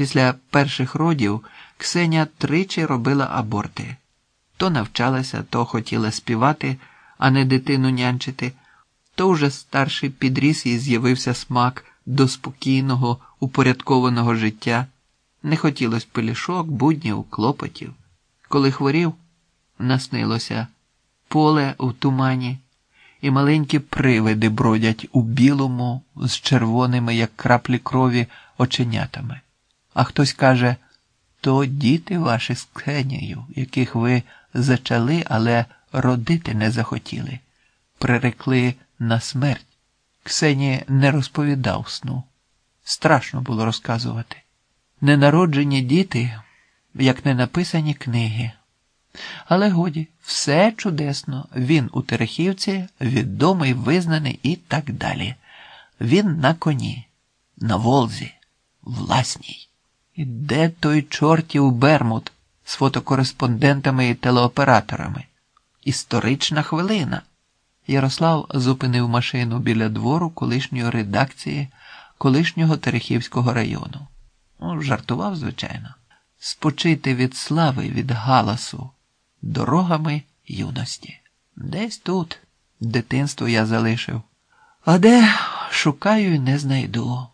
Після перших родів Ксеня тричі робила аборти. То навчалася, то хотіла співати, а не дитину нянчити, то вже старший підріс і з'явився смак до спокійного, упорядкованого життя. Не хотілось пилішок, буднів, клопотів. Коли хворів, наснилося поле в тумані, і маленькі привиди бродять у білому з червоними, як краплі крові, оченятами. А хтось каже то діти ваші з Ксенією, яких ви зачали, але родити не захотіли, прирекли на смерть. Ксенії не розповідав сну. Страшно було розказувати. Ненароджені діти, як не написані книги. Але годі, все чудесно, він у Терехівці, відомий, визнаний і так далі. Він на коні, на Волзі, власній. І де той чортів Бермут з фотокореспондентами і телеоператорами? Історична хвилина. Ярослав зупинив машину біля двору колишньої редакції колишнього Терехівського району. Ну, Жартував, звичайно, спочити від слави, від галасу, дорогами юності. Десь тут дитинство я залишив. А де шукаю і не знайду,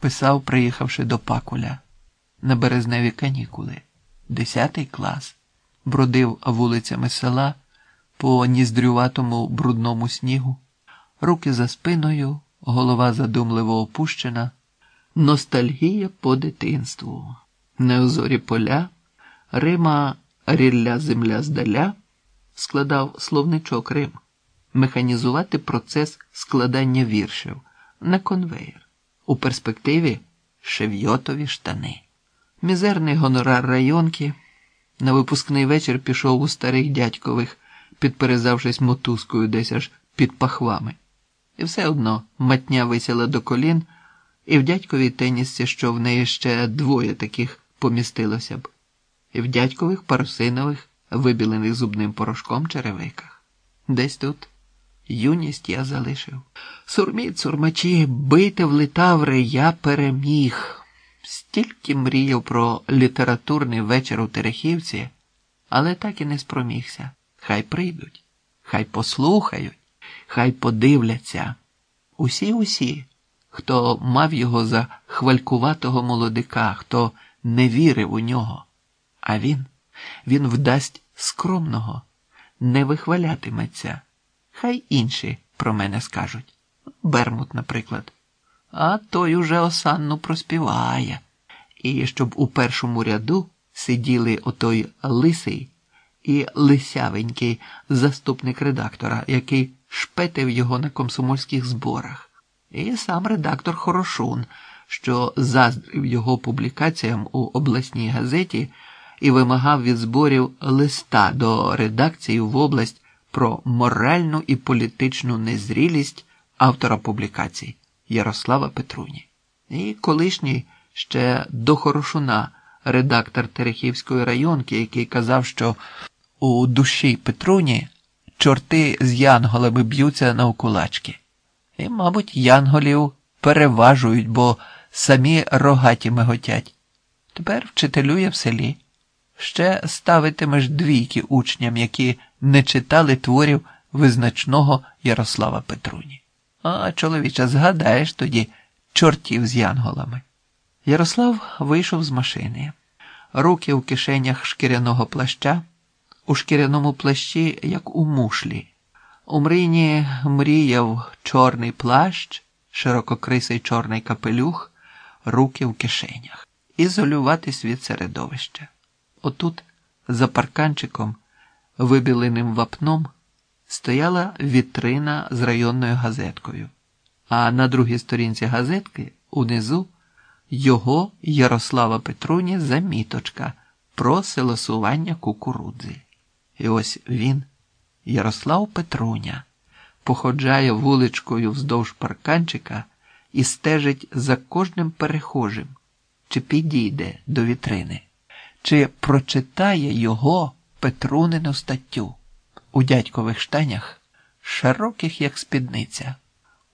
писав, приїхавши до Пакуля на березневі канікули, десятий клас, бродив вулицями села по ніздрюватому брудному снігу, руки за спиною, голова задумливо опущена, ностальгія по дитинству, неозорі поля, Рима рілля земля здаля, складав словничок Рим, механізувати процес складання віршів на конвейер. У перспективі шевйотові штани. Мізерний гонорар районки. На випускний вечір пішов у старих дядькових, підперезавшись мотузкою десь аж під пахвами. І все одно матня висіла до колін, і в дядьковій тенісці, що в неї ще двоє таких помістилося б, і в дядькових парусинових, вибілених зубним порошком черевиках. Десь тут юність я залишив. Сурміть, сурмачі, бийте в литаври, я переміг. Стільки мріяв про літературний вечір у Терехівці, але так і не спромігся. Хай прийдуть, хай послухають, хай подивляться. Усі, усі, хто мав його за хвалькуватого молодика, хто не вірив у нього. А він, він вдасть скромного, не вихвалятиметься. Хай інші про мене скажуть. Бермут, наприклад а той уже осанну проспіває. І щоб у першому ряду сиділи отой лисий і лисявенький заступник редактора, який шпетив його на комсомольських зборах, і сам редактор Хорошун, що заздрив його публікаціям у обласній газеті і вимагав від зборів листа до редакції в область про моральну і політичну незрілість автора публікацій. Ярослава Петруні. І колишній ще до Хорошуна редактор Терехівської районки, який казав, що у душі Петруні чорти з янголами б'ються на окулачки. І, мабуть, янголів переважують, бо самі рогаті миготять. Тепер вчителює в селі. Ще ставитимеш двійки учням, які не читали творів визначного Ярослава Петруні. А, чоловіче, згадаєш тоді чортів з янголами. Ярослав вийшов з машини, руки в кишенях шкіряного плаща, у шкіряному плащі, як у мушлі. У мрійні мріяв чорний плащ, ширококрисий чорний капелюх, руки в кишенях, ізолюватись від середовища. Отут, за парканчиком, вибіленим вапном стояла вітрина з районною газеткою, а на другій сторінці газетки унизу його Ярослава Петруні заміточка про селосування кукурудзи. І ось він, Ярослав Петруня, походжає вуличкою вздовж парканчика і стежить за кожним перехожим, чи підійде до вітрини, чи прочитає його Петрунину статтю у дядькових штанях, широких, як спідниця,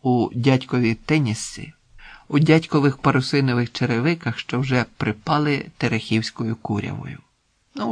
у дядьковій тенісці, у дядькових парусинових черевиках, що вже припали терехівською курявою.